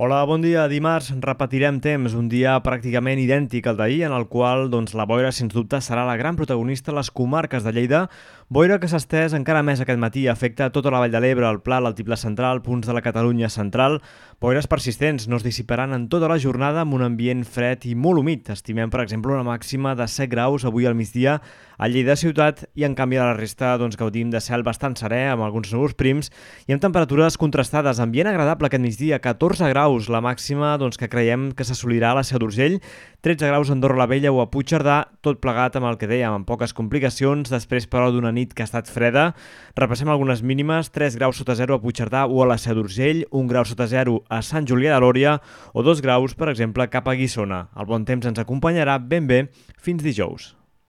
Hola, bon dia. Dimarts repetirem temps, un dia pràcticament idèntic al d'ahir, en el qual doncs, la boira, sens dubte, serà la gran protagonista a les comarques de Lleida. Boira que s'ha estès encara més aquest matí, afecta tota la Vall de l'Ebre, el Pla, l'Altiplà Central, punts de la Catalunya central. Boires persistents no es dissiparan en tota la jornada amb un ambient fred i molt humit. Estimem, per exemple, una màxima de 7 graus avui al migdia a Lleida ciutat i en canvi a la resta doncs, gaudim de cel bastant serè amb alguns núvols prims i amb temperatures contrastades. Ambient agradable aquest migdia, 14 graus la màxima doncs, que creiem que s'assolirà a la Seu d'Urgell, 13 graus a Andorra la Vella o a Puigcerdà, tot plegat amb el que dèiem, amb poques complicacions, després però d'una nit que ha estat freda. Repassem algunes mínimes, 3 graus sota 0 a Puigcerdà o a la Seu d'Urgell, 1 grau sota 0 a Sant Julià de Lòria o 2 graus, per exemple, cap a Guissona. El bon temps ens acompanyarà ben bé fins dijous.